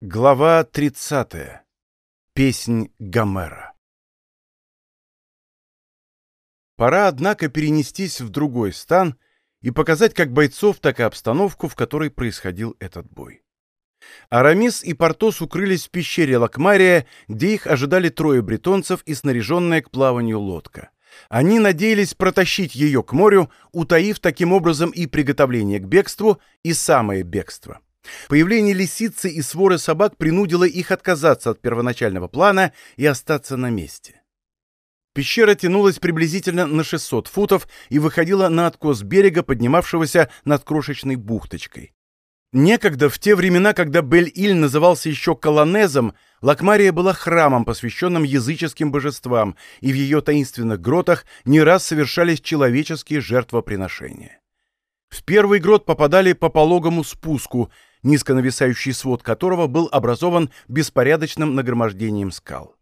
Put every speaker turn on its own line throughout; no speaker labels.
Глава 30. Песнь Гомера. Пора, однако, перенестись в другой стан и показать как бойцов, так и обстановку, в которой происходил этот бой. Арамис и Портос укрылись в пещере Лакмария, где их ожидали трое бретонцев и снаряженная к плаванию лодка. Они надеялись протащить ее к морю, утаив таким образом и приготовление к бегству, и самое бегство. Появление лисицы и своры собак принудило их отказаться от первоначального плана и остаться на месте. Пещера тянулась приблизительно на 600 футов и выходила на откос берега, поднимавшегося над крошечной бухточкой. Некогда, в те времена, когда Бель-Иль назывался еще Колонезом, Лакмария была храмом, посвященным языческим божествам, и в ее таинственных гротах не раз совершались человеческие жертвоприношения. В первый грот попадали по пологому спуску, низко нависающий свод которого был образован беспорядочным нагромождением скал.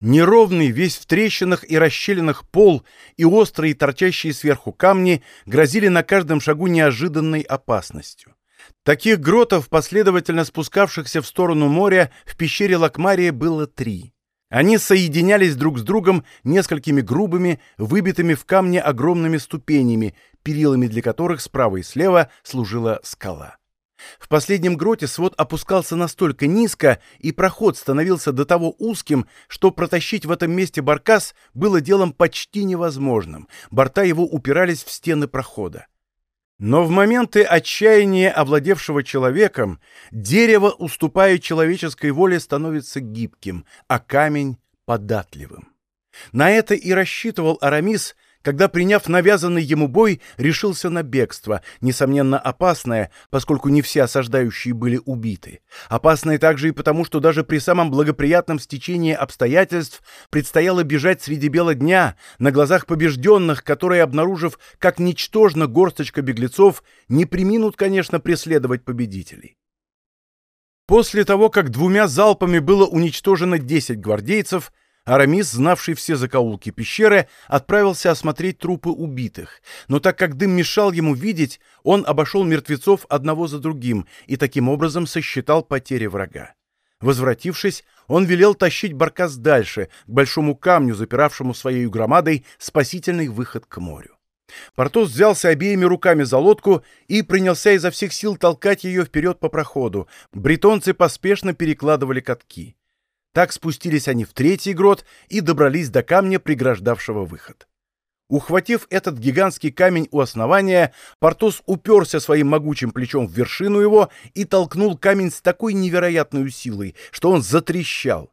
Неровный, весь в трещинах и расщелинах пол и острые торчащие сверху камни грозили на каждом шагу неожиданной опасностью. Таких гротов, последовательно спускавшихся в сторону моря, в пещере Лакмария было три. Они соединялись друг с другом несколькими грубыми, выбитыми в камне огромными ступенями, перилами для которых справа и слева служила скала. В последнем гроте свод опускался настолько низко, и проход становился до того узким, что протащить в этом месте баркас было делом почти невозможным. Борта его упирались в стены прохода. Но в моменты отчаяния овладевшего человеком дерево, уступая человеческой воле, становится гибким, а камень — податливым. На это и рассчитывал Арамис, когда, приняв навязанный ему бой, решился на бегство, несомненно опасное, поскольку не все осаждающие были убиты. Опасное также и потому, что даже при самом благоприятном стечении обстоятельств предстояло бежать среди бела дня, на глазах побежденных, которые, обнаружив, как ничтожно горсточка беглецов, не приминут, конечно, преследовать победителей. После того, как двумя залпами было уничтожено 10 гвардейцев, Арамис, знавший все закоулки пещеры, отправился осмотреть трупы убитых, но так как дым мешал ему видеть, он обошел мертвецов одного за другим и таким образом сосчитал потери врага. Возвратившись, он велел тащить баркас дальше, к большому камню, запиравшему своей громадой спасительный выход к морю. Портос взялся обеими руками за лодку и принялся изо всех сил толкать ее вперед по проходу. Бретонцы поспешно перекладывали катки. Так спустились они в третий грот и добрались до камня, преграждавшего выход. Ухватив этот гигантский камень у основания, Портос уперся своим могучим плечом в вершину его и толкнул камень с такой невероятной силой, что он затрещал.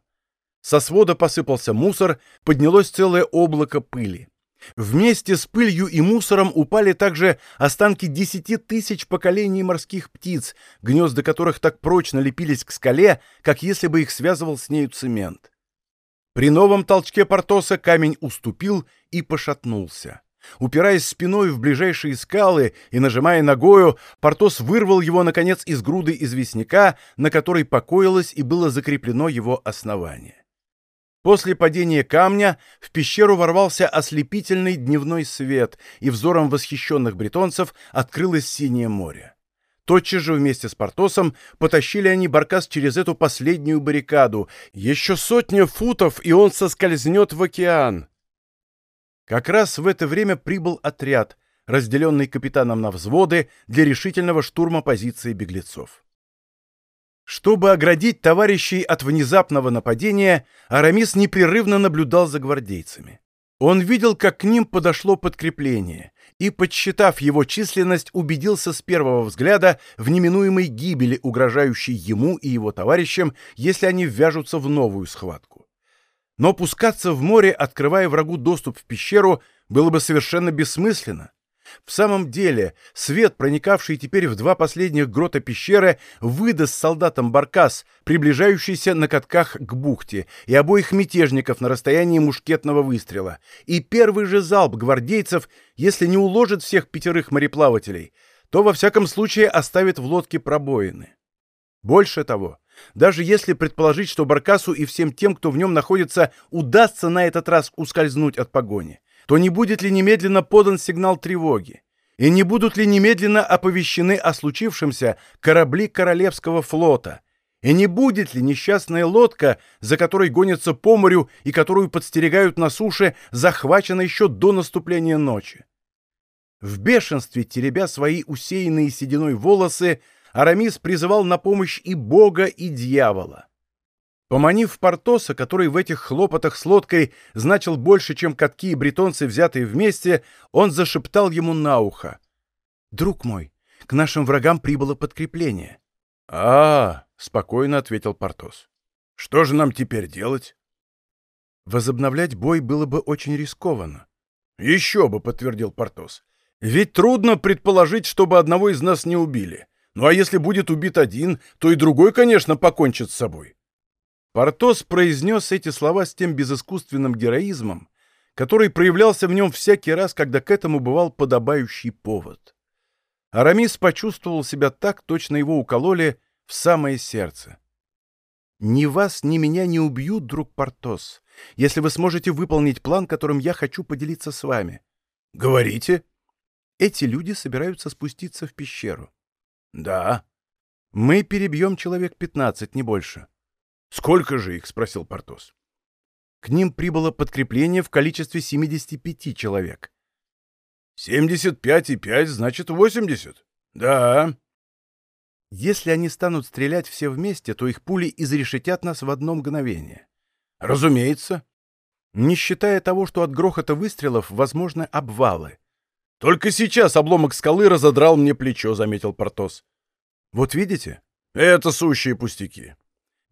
Со свода посыпался мусор, поднялось целое облако пыли. Вместе с пылью и мусором упали также останки десяти тысяч поколений морских птиц, гнезда которых так прочно лепились к скале, как если бы их связывал с нею цемент. При новом толчке Портоса камень уступил и пошатнулся. Упираясь спиной в ближайшие скалы и нажимая ногою, Портос вырвал его, наконец, из груды известняка, на которой покоилось и было закреплено его основание. После падения камня в пещеру ворвался ослепительный дневной свет, и взором восхищенных бретонцев открылось синее море. Тотчас же вместе с Портосом потащили они баркас через эту последнюю баррикаду. Еще сотня футов, и он соскользнет в океан. Как раз в это время прибыл отряд, разделенный капитаном на взводы для решительного штурма позиции беглецов. Чтобы оградить товарищей от внезапного нападения, Арамис непрерывно наблюдал за гвардейцами. Он видел, как к ним подошло подкрепление, и, подсчитав его численность, убедился с первого взгляда в неминуемой гибели, угрожающей ему и его товарищам, если они ввяжутся в новую схватку. Но пускаться в море, открывая врагу доступ в пещеру, было бы совершенно бессмысленно. В самом деле, свет, проникавший теперь в два последних грота пещеры, выдаст солдатам баркас, приближающийся на катках к бухте, и обоих мятежников на расстоянии мушкетного выстрела. И первый же залп гвардейцев, если не уложит всех пятерых мореплавателей, то во всяком случае оставит в лодке пробоины. Больше того, даже если предположить, что Баркасу и всем тем, кто в нем находится, удастся на этот раз ускользнуть от погони, то не будет ли немедленно подан сигнал тревоги? И не будут ли немедленно оповещены о случившемся корабли Королевского флота? И не будет ли несчастная лодка, за которой гонятся по морю и которую подстерегают на суше, захвачена еще до наступления ночи? В бешенстве, теребя свои усеянные сединой волосы, Арамис призывал на помощь и Бога, и дьявола. Поманив Портоса, который в этих хлопотах с лодкой значил больше, чем катки и бретонцы, взятые вместе, он зашептал ему на ухо. «Друг мой, к нашим врагам прибыло подкрепление».
«А, — спокойно ответил Портос. «Что же нам теперь делать?»
«Возобновлять бой было бы очень рискованно».
«Еще бы», — подтвердил Портос. «Ведь трудно предположить, чтобы одного из нас не убили. Ну а если будет убит один, то и другой, конечно, покончит с собой».
Портос произнес эти слова с тем безыскусственным героизмом, который проявлялся в нем всякий раз, когда к этому бывал подобающий повод. Арамис почувствовал себя так, точно его укололи, в самое сердце. Ни вас, ни меня не убьют, друг Портос, если вы сможете выполнить план, которым я хочу поделиться с вами.
Говорите.
Эти люди собираются спуститься в пещеру.
Да.
Мы перебьем человек пятнадцать, не больше.
Сколько же их? спросил Портос.
К ним прибыло подкрепление в количестве 75 человек.
75 и 5, значит 80. Да.
Если они станут стрелять все вместе, то их пули изрешетят нас в одно мгновение.
Разумеется.
Не считая того, что от грохота выстрелов возможны обвалы.
Только сейчас обломок скалы разодрал мне плечо, заметил Портос.
Вот видите?
Это сущие пустяки.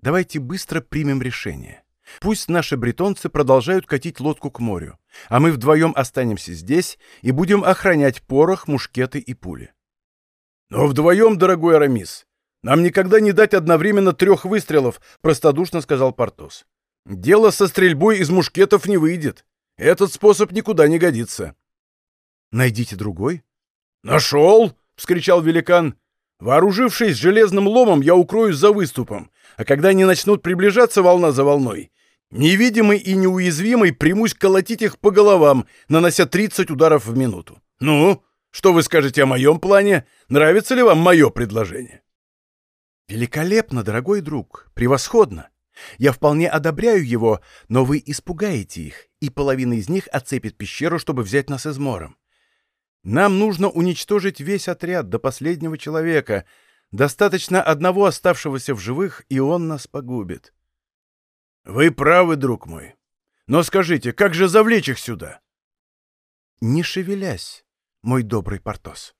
Давайте быстро примем решение. Пусть наши бретонцы продолжают катить лодку к морю, а мы вдвоем останемся здесь и будем охранять порох, мушкеты и пули.
«Но вдвоем, дорогой Арамис, нам никогда не дать одновременно трех выстрелов», — простодушно сказал Портос. «Дело со стрельбой из мушкетов не выйдет. Этот способ никуда не годится».
«Найдите другой».
«Нашел!» — вскричал великан. «Вооружившись железным ломом, я укроюсь за выступом, а когда они начнут приближаться волна за волной, невидимый и неуязвимый примусь колотить их по головам, нанося 30 ударов в минуту. Ну, что вы скажете о моем плане? Нравится ли вам мое предложение?»
«Великолепно, дорогой друг, превосходно. Я вполне одобряю его, но вы испугаете их, и половина из них оцепит пещеру, чтобы взять нас измором. Нам нужно уничтожить весь отряд до последнего человека. Достаточно одного оставшегося в живых, и он нас погубит».
«Вы правы, друг мой. Но скажите, как же завлечь их сюда?»
«Не шевелясь мой добрый Портос.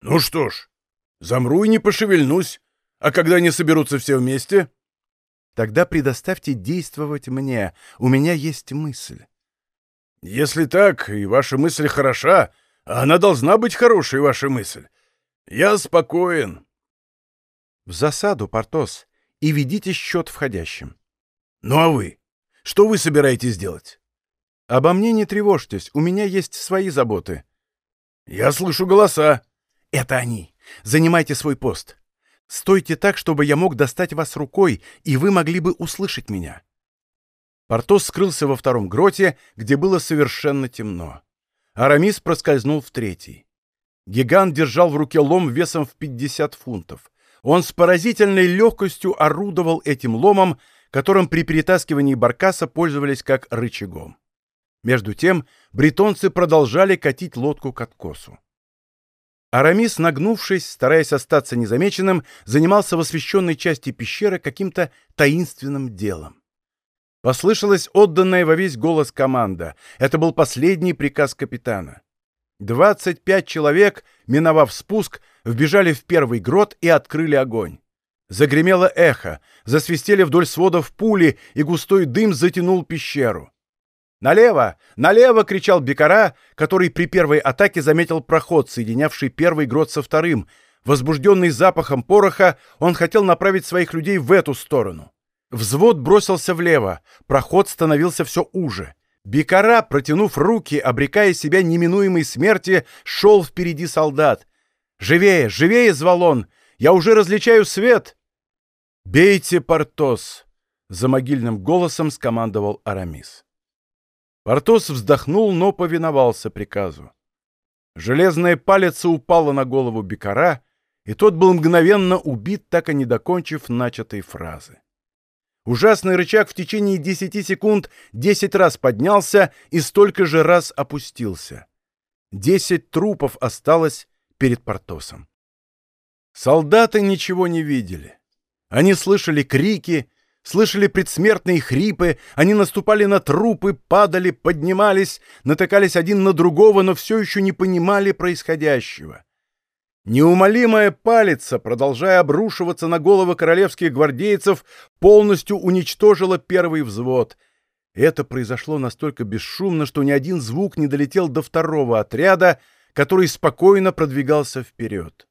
Ну что ж, замру и не пошевельнусь. А когда они соберутся все вместе?
Тогда предоставьте действовать мне. У меня есть мысль.
Если так, и ваша мысль хороша, а она должна быть хорошей, ваша мысль. Я спокоен.
В засаду, Портос, и ведите счет входящим.
Ну а вы? Что вы собираетесь делать?
Обо мне не тревожьтесь, у меня есть свои заботы.
«Я слышу голоса».
«Это они. Занимайте свой пост. Стойте так, чтобы я мог достать вас рукой, и вы могли бы услышать меня». Портос скрылся во втором гроте, где было совершенно темно. Арамис проскользнул в третий. Гигант держал в руке лом весом в 50 фунтов. Он с поразительной легкостью орудовал этим ломом, которым при перетаскивании баркаса пользовались как рычагом. Между тем бретонцы продолжали катить лодку к откосу. Арамис, нагнувшись, стараясь остаться незамеченным, занимался в освещенной части пещеры каким-то таинственным делом. Послышалась отданная во весь голос команда. Это был последний приказ капитана. Двадцать пять человек, миновав спуск, вбежали в первый грот и открыли огонь. Загремело эхо, засвистели вдоль сводов пули, и густой дым затянул пещеру. «Налево! Налево!» — кричал Бекара, который при первой атаке заметил проход, соединявший первый грот со вторым. Возбужденный запахом пороха, он хотел направить своих людей в эту сторону. Взвод бросился влево, проход становился все уже. Бекара, протянув руки, обрекая себя неминуемой смерти, шел впереди солдат. «Живее, живее!» — звал он. «Я уже различаю свет!» «Бейте, Портос!» — за могильным голосом скомандовал Арамис. Портос вздохнул, но повиновался приказу. Железная палец упала на голову Бекара, и тот был мгновенно убит, так и не докончив начатой фразы. Ужасный рычаг в течение десяти секунд десять раз поднялся и столько же раз опустился. Десять трупов осталось перед Портосом. Солдаты ничего не видели. Они слышали крики, слышали предсмертные хрипы, они наступали на трупы, падали, поднимались, натыкались один на другого, но все еще не понимали происходящего. Неумолимая палица, продолжая обрушиваться на головы королевских гвардейцев, полностью уничтожила первый взвод. Это произошло настолько бесшумно, что ни один звук не долетел до второго отряда, который спокойно продвигался вперед.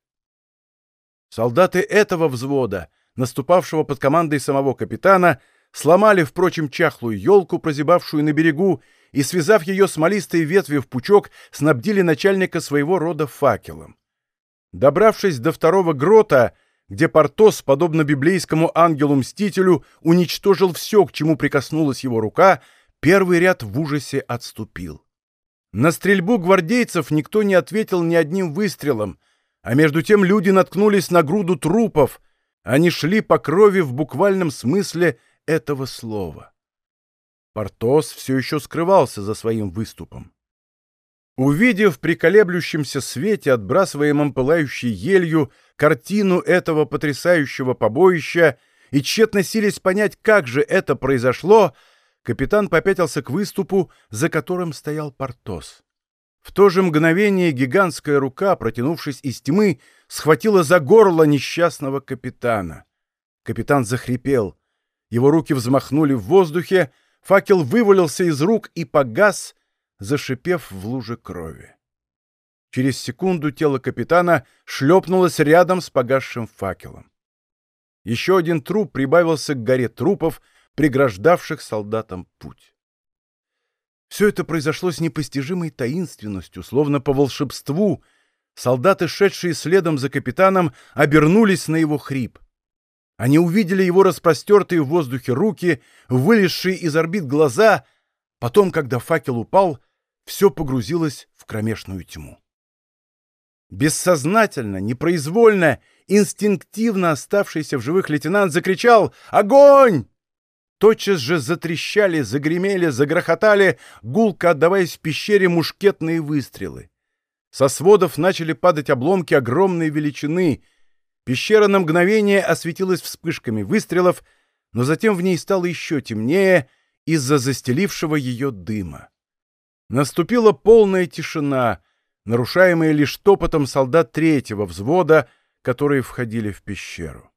Солдаты этого взвода, наступавшего под командой самого капитана, сломали, впрочем, чахлую елку, прозябавшую на берегу, и, связав ее смолистой ветви в пучок, снабдили начальника своего рода факелом. Добравшись до второго грота, где Портос, подобно библейскому ангелу-мстителю, уничтожил все, к чему прикоснулась его рука, первый ряд в ужасе отступил. На стрельбу гвардейцев никто не ответил ни одним выстрелом, а между тем люди наткнулись на груду трупов, они шли по крови в буквальном смысле этого слова. Портос все еще скрывался за своим выступом. Увидев при колеблющемся свете, отбрасываемом пылающей елью, картину этого потрясающего побоища и тщетно сились понять, как же это произошло, капитан попятился к выступу, за которым стоял Портос. В то же мгновение гигантская рука, протянувшись из тьмы, схватила за горло несчастного капитана. Капитан захрипел. Его руки взмахнули в воздухе, факел вывалился из рук и погас, зашипев в луже крови. Через секунду тело капитана шлепнулось рядом с погасшим факелом. Еще один труп прибавился к горе трупов, преграждавших солдатам путь. Все это произошло с непостижимой таинственностью, словно по волшебству. Солдаты, шедшие следом за капитаном, обернулись на его хрип. Они увидели его распростертые в воздухе руки, вылезшие из орбит глаза. Потом, когда факел упал, все погрузилось в кромешную тьму. Бессознательно, непроизвольно, инстинктивно оставшийся в живых лейтенант закричал «Огонь!». Тотчас же затрещали, загремели, загрохотали, гулко отдаваясь в пещере мушкетные выстрелы. Со сводов начали падать обломки огромной величины. Пещера на мгновение осветилась вспышками выстрелов, но затем в ней стало еще темнее из-за застелившего ее дыма. Наступила полная тишина, нарушаемая лишь топотом солдат третьего взвода, которые входили в пещеру.